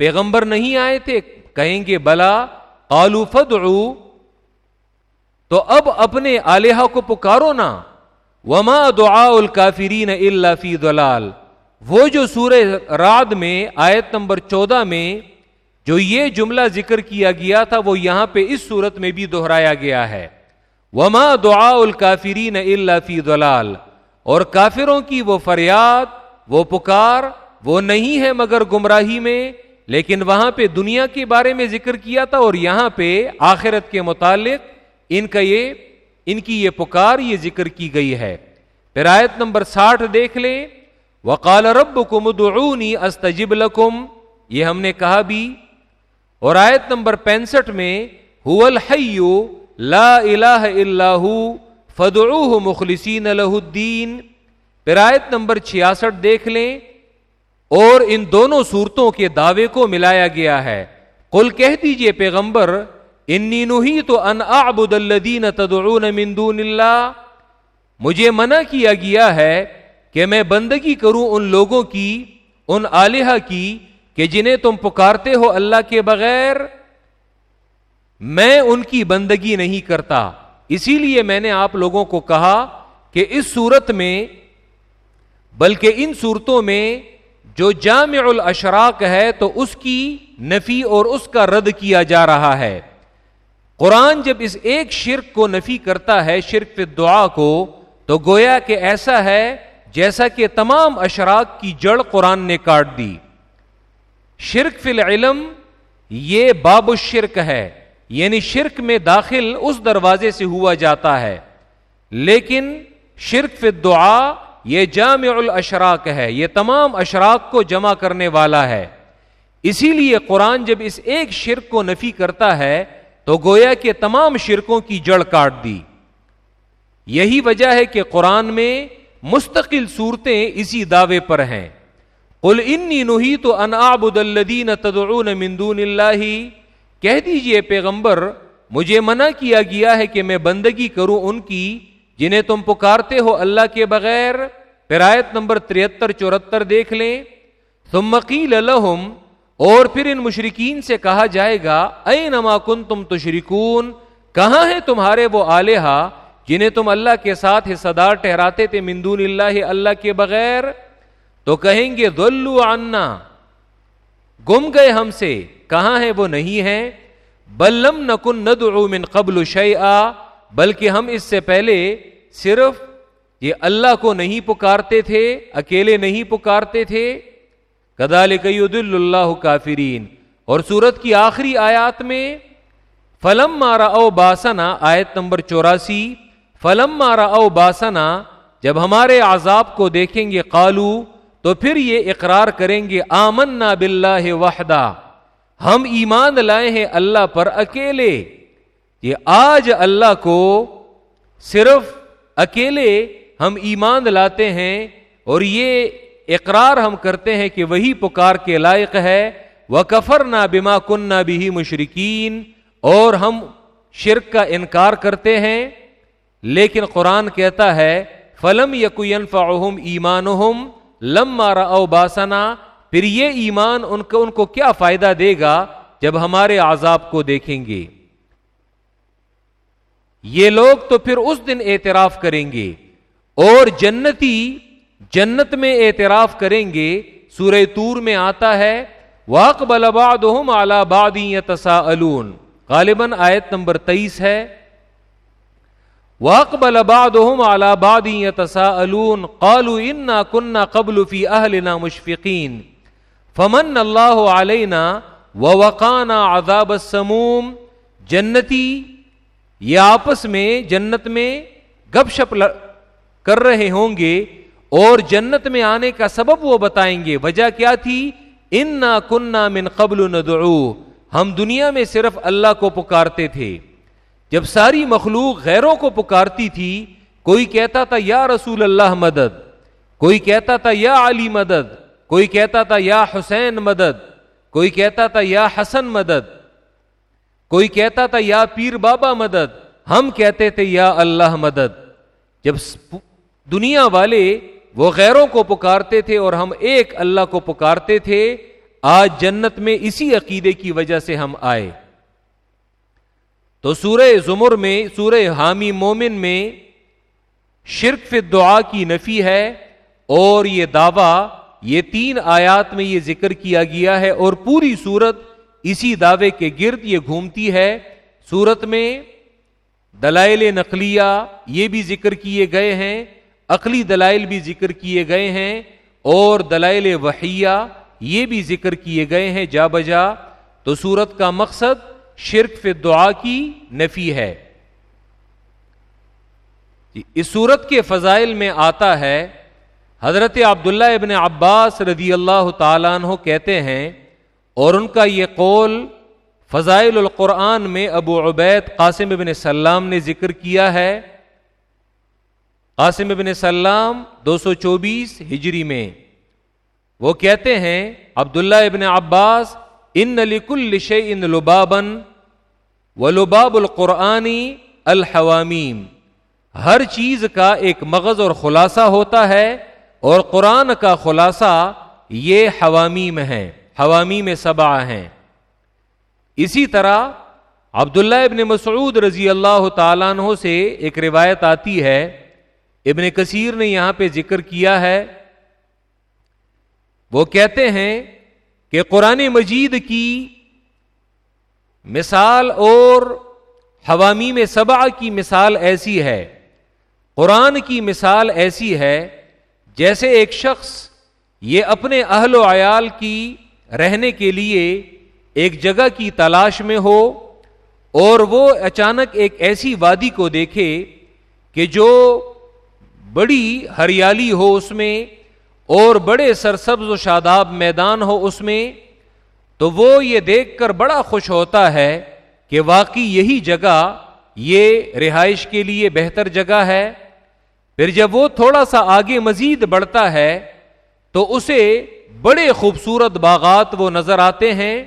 پیغمبر نہیں آئے تھے، کہیں گے بلا آلو فدعو، تو اب اپنے آلیہ کو پکارو نا، وما دعا الکافرین الا فی دلال وہ جو سورہ راد میں، آیت نمبر چودہ میں، جو یہ جملہ ذکر کیا گیا تھا، وہ یہاں پہ اس صورت میں بھی دہرایا گیا ہے۔ وما دعا الکافرین اللہ فی دلال اور کافروں کی وہ فریاد، وہ پکار، وہ نہیں ہے مگر گمراہی میں، لیکن وہاں پہ دنیا کے بارے میں ذکر کیا تھا اور یہاں پہ آخرت کے متعلق ان کا یہ، ان کی یہ پکار، یہ ذکر کی گئی ہے۔ پھر آیت نمبر ساٹھ دیکھ لیں۔ وقال رب کو مدعونی استجب لکم یہ ہم نے کہا بھی۔ اور آیت نمبر پینسٹھ میں الحیو لا الہ الا فدعوه مخلصین له الدین۔ پرایت نمبر 66 دیکھ لیں۔ اور ان دونوں صورتوں کے دعوے کو ملایا گیا ہے۔ قل کہہ دیجیے پیغمبر، انی نہی تو ان اعبد الذین تدعون من دون اللہ۔ مجھے منع کیا گیا ہے کہ میں بندگی کروں ان لوگوں کی، ان آلیہ کی، کہ جنہیں تم پکارتے ہو اللہ کے بغیر۔ میں ان کی بندگی نہیں کرتا۔ اسی لیے میں نے آپ لوگوں کو کہا کہ اس صورت میں، بلکہ ان صورتوں میں جو جامع الاشراق ہے، تو اس کی نفی اور اس کا رد کیا جا رہا ہے۔ قرآن جب اس ایک شرک کو نفی کرتا ہے، شرک فی دعا کو، تو گویا کہ ایسا ہے جیسا کہ تمام اشراق کی جڑ قرآن نے کاٹ دی۔ شرک فی العلم، یہ باب الشرک ہے۔ یعنی شرک میں داخل اس دروازے سے ہوا جاتا ہے۔ لیکن شرک فی دعا یہ جامع الاشراق ہے، یہ تمام اشراق کو جمع کرنے والا ہے۔ اسی لیے قرآن جب اس ایک شرک کو نفی کرتا ہے، تو گویا کہ تمام شرکوں کی جڑ کاٹ دی۔ یہی وجہ ہے کہ قرآن میں مستقل صورتیں اسی دعوے پر ہیں۔ قل انی نہی تو الدین تدعون من دون اللہ کہہ دیجیے پیغمبر، مجھے منع کیا گیا ہے کہ میں بندگی کروں ان کی جنہیں تم پکارتے ہو اللہ کے بغیر۔ پرایت نمبر تریہتر، چورہتر دیکھ لیں۔ ثم قیل لهم اور پھر ان مشرقین سے کہا جائے گا اے نما کن تم تشریکون کہاں ہے تمہارے وہ آلیہ جنہیں تم اللہ کے ساتھ حصہ دار ٹہراتے تھے مندون اللہ اللہ کے بغیر؟ تو کہیں گے دلو عنا، گم گئے ہم سے۔ کہاں ہے وہ نہیں ہے؟ بلم نکن ندعو من قبل شیئا، بلکہ ہم اس سے پہلے صرف یہ اللہ کو نہیں پکارتے تھے، اکیلے نہیں پکارتے تھے۔ کدال قید اللہ کافرین۔ اور سورت کی آخری آیات میں فلم مارا او باسنا، آیت نمبر چوراسی فلم مارا او باسنا، جب ہمارے عذاب کو دیکھیں گے، قالو، تو پھر یہ اقرار کریں گے آمن نہ بلّہ وحدہ۔ ہم ایمان لائے ہیں اللہ پر اکیلے۔ یہ آج اللہ کو صرف اکیلے ہم ایمان لاتے ہیں اور یہ اقرار ہم کرتے ہیں کہ وہی پکار کے لائق ہے۔ وہ کفر نہ بیما کن نہ بھی مشرقین اور ہم شرک کا انکار کرتے ہیں۔ لیکن قرآن کہتا ہے، فلم یقین فاہم ایمان لم مارا او باسنا۔ پھر یہ ایمان ان کو ان کو کیا فائدہ دے گا جب ہمارے عذاب کو دیکھیں گے؟ یہ لوگ تو پھر اس دن اعتراف کریں گے اور جنتی جنت میں اعتراف کریں گے۔ سورہ تور میں آتا ہے واق بلباد اعلی بادی تسا غالباً آیت نمبر تیئیس ہے۔ واق بلباد اعلی بادی تسا قالو انا کنہ قبل فی اہلنا مشفقین فمن اللہ علینا و وقانا عذاب السموم جنتی یہ آپس میں، جنت میں گپ شپ کر رہے ہوں گے اور جنت میں آنے کا سبب وہ بتائیں گے۔ وجہ کیا تھی؟ ان کنہ من قبل ندعو ہم دنیا میں صرف اللہ کو پکارتے تھے۔ جب ساری مخلوق غیروں کو پکارتی تھی، کوئی کہتا تھا، یا رسول اللہ مدد کوئی کہتا تھا، یا علی مدد کوئی کہتا تھا، یا حسین مدد. کوئی کہتا تھا، یا حسن مدد. کوئی کہتا تھا، یا پیر بابا مدد. ہم کہتے تھے، یا اللہ مدد. جب دنیا والے وہ غیروں کو پکارتے تھے اور ہم ایک اللہ کو پکارتے تھے، آج جنت میں اسی عقیدے کی وجہ سے ہم آئے۔ تو سورہ زمر میں، سورہ حامی مومن میں شرک فی دعا کی نفی ہے اور یہ دعوی یہ تین آیات میں یہ ذکر کیا گیا ہے اور پوری صورت اسی دعوے کے گرد یہ گھومتی ہے۔ صورت میں دلائل نقلیہ یہ بھی ذکر کیے گئے ہیں، عقلی دلائل بھی ذکر کیے گئے ہیں اور دلائل وحیہ یہ بھی ذکر کیے گئے ہیں جا بجا۔ تو سورت کا مقصد شرک فی دعا کی نفی ہے۔ جی، اس صورت کے فضائل میں آتا ہے حضرت عبداللہ ابن عباس رضی اللہ تعالیٰ عنہ کہتے ہیں، اور ان کا یہ قول فضائل القرآن میں ابو عبید قاسم ابن سلام نے ذکر کیا ہے۔ قاسم ابن سلام دو سو چوبیس ہجری میں وہ کہتے ہیں، عبداللہ ابن عباس، ان لکل شی ان لبابن و لباب القرآنی الحوامیم۔ ہر چیز کا ایک مغز اور خلاصہ ہوتا ہے۔ اور قرآن کا خلاصہ یہ حوامی میں ہے، حوامی میں سبا ہیں۔ اسی طرح عبداللہ ابن مسعود رضی اللہ تعالیٰ عنہ سے ایک روایت آتی ہے، ابن کثیر نے یہاں پہ ذکر کیا ہے۔ وہ کہتے ہیں کہ قرآن مجید کی مثال اور حوامی میں سبا کی مثال ایسی ہے، قرآن کی مثال ایسی ہے جیسے ایک شخص یہ اپنے اہل و عیال کی رہنے کے لیے ایک جگہ کی تلاش میں ہو اور وہ اچانک ایک ایسی وادی کو دیکھے کہ جو بڑی ہریالی ہو اس میں اور بڑے سرسبز و شاداب میدان ہو اس میں، تو وہ یہ دیکھ کر بڑا خوش ہوتا ہے کہ واقعی یہی جگہ، یہ رہائش کے لیے بہتر جگہ ہے۔ پھر جب وہ تھوڑا سا آگے مزید بڑھتا ہے، تو اسے بڑے خوبصورت باغات وہ نظر آتے ہیں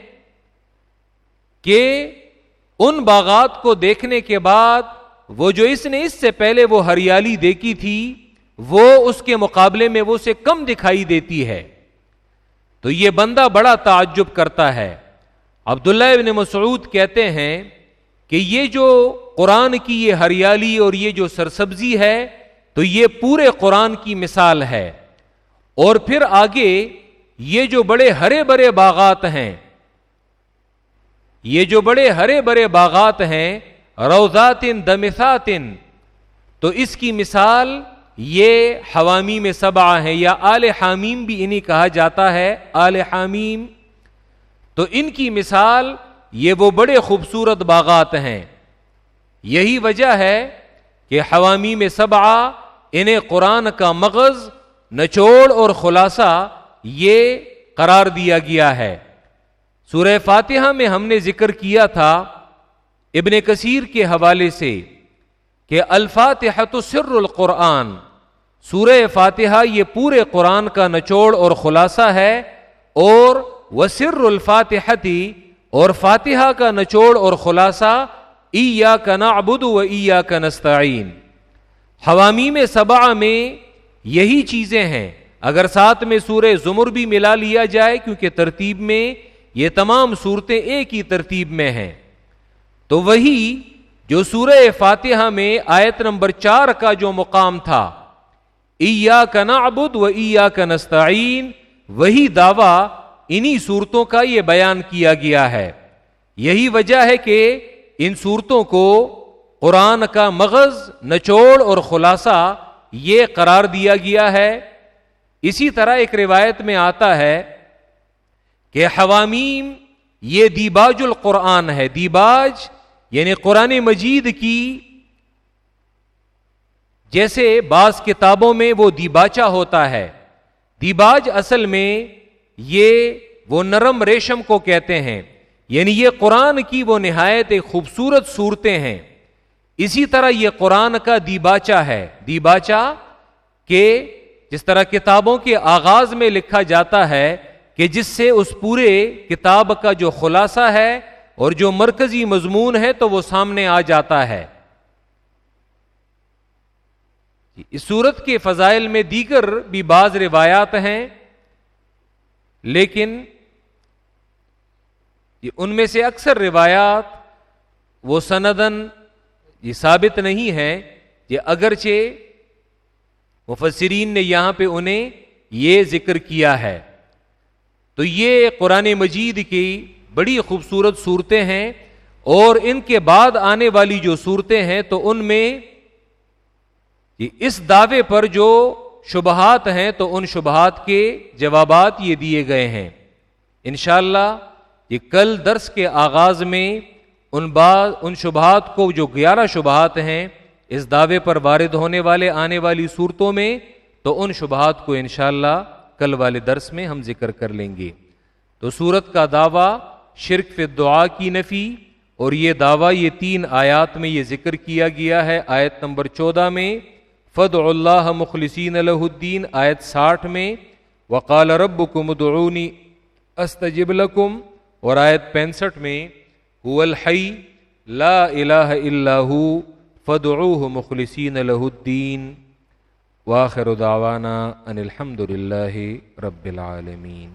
کہ ان باغات کو دیکھنے کے بعد وہ جو اس نے اس سے پہلے وہ ہریالی دیکھی تھی، وہ اس کے مقابلے میں وہ سے کم دکھائی دیتی ہے۔ تو یہ بندہ بڑا تعجب کرتا ہے۔ عبداللہ ابن مسعود کہتے ہیں کہ یہ جو قرآن کی یہ ہریالی اور یہ جو سرسبزی ہے تو یہ پورے قرآن کی مثال ہے۔ اور پھر آگے یہ جو بڑے ہرے بڑے باغات ہیں، یہ جو بڑے ہرے بڑے باغات ہیں روزات دمسات تو اس کی مثال یہ حوامی میں سبا ہے یا آل حامیم بھی انہیں کہا جاتا ہے، آل حامیم۔ تو ان کی مثال یہ وہ بڑے خوبصورت باغات ہیں۔ یہی وجہ ہے کہ حوامی میں سبا انہیں قرآن کا مغز، نچوڑ اور خلاصہ، یہ قرار دیا گیا ہے۔ سورہ فاتحہ میں ہم نے ذکر کیا تھا ابن کثیر کے حوالے سے کہ الفاتحہ سر القرآن۔ سورہ فاتحہ یہ پورے قرآن کا نچوڑ اور خلاصہ ہے اور وہ سر الفاتحتی اور فاتحہ کا نچوڑ اور خلاصہ ایا کا نعبد و ایا کا نستعین حوامی میں سبا میں یہی چیزیں ہیں۔ اگر ساتھ میں سورہ زمر بھی ملا لیا جائے، کیونکہ ترتیب میں یہ تمام صورتیں ایک ہی ترتیب میں ہیں۔ تو وہی جو سورہ فاتحہ میں آیت نمبر چار کا جو مقام تھا ایا کا نعبد و ایا کا نستعین وہی دعوی انہی صورتوں کا یہ بیان کیا گیا ہے۔ یہی وجہ ہے کہ ان صورتوں کو قرآن کا مغز، نچوڑ اور خلاصہ یہ قرار دیا گیا ہے۔ اسی طرح ایک روایت میں آتا ہے کہ حوامیم، یہ دیباج القرآن ہے۔ دیباج یعنی قرآن مجید کی جیسے بعض کتابوں میں وہ دیباچا ہوتا ہے۔ دیباج اصل میں یہ وہ نرم ریشم کو کہتے ہیں۔ یعنی یہ قرآن کی وہ نہایت ایک خوبصورت صورتیں ہیں۔ اسی طرح یہ قرآن کا دیباچا ہے۔ دیباچا کہ جس طرح کتابوں کے آغاز میں لکھا جاتا ہے کہ جس سے اس پورے کتاب کا جو خلاصہ ہے اور جو مرکزی مضمون ہے تو وہ سامنے آ جاتا ہے۔ اس صورت کے فضائل میں دیگر بھی بعض روایات ہیں، لیکن ان میں سے اکثر روایات وہ سندن یہ ثابت نہیں ہے کہ اگرچہ مفسرین نے یہاں پہ انہیں یہ ذکر کیا ہے۔ تو یہ قرآن مجید کی بڑی خوبصورت صورتیں ہیں اور ان کے بعد آنے والی جو صورتیں ہیں تو ان میں اس دعوے پر جو شبہات ہیں تو ان شبہات کے جوابات یہ دیے گئے ہیں۔ انشاءاللہ یہ کل درس کے آغاز میں ان بعض ان شبہات کو جو گیارہ شبہات ہیں، اس دعوے پر وارد ہونے والے آنے والی صورتوں میں، تو ان شبہات کو انشاءاللہ کل والے درس میں ہم ذکر کر لیں گے۔ تو سورت کا دعویٰ شرک فی دعا کی نفی، اور یہ دعویٰ، یہ تین آیات میں یہ ذکر کیا گیا ہے۔ آیت نمبر چودہ میں فد اللہ مخلصین الہ الدین آیت ساٹھ میں، وقال رب کم دعونی استجب لکم اور آیت پینسٹھ میں الحی لا الہ الا ہو فدعوه مخلصین له الدین واخر دعوانا ان الحمد للہ رب العالمین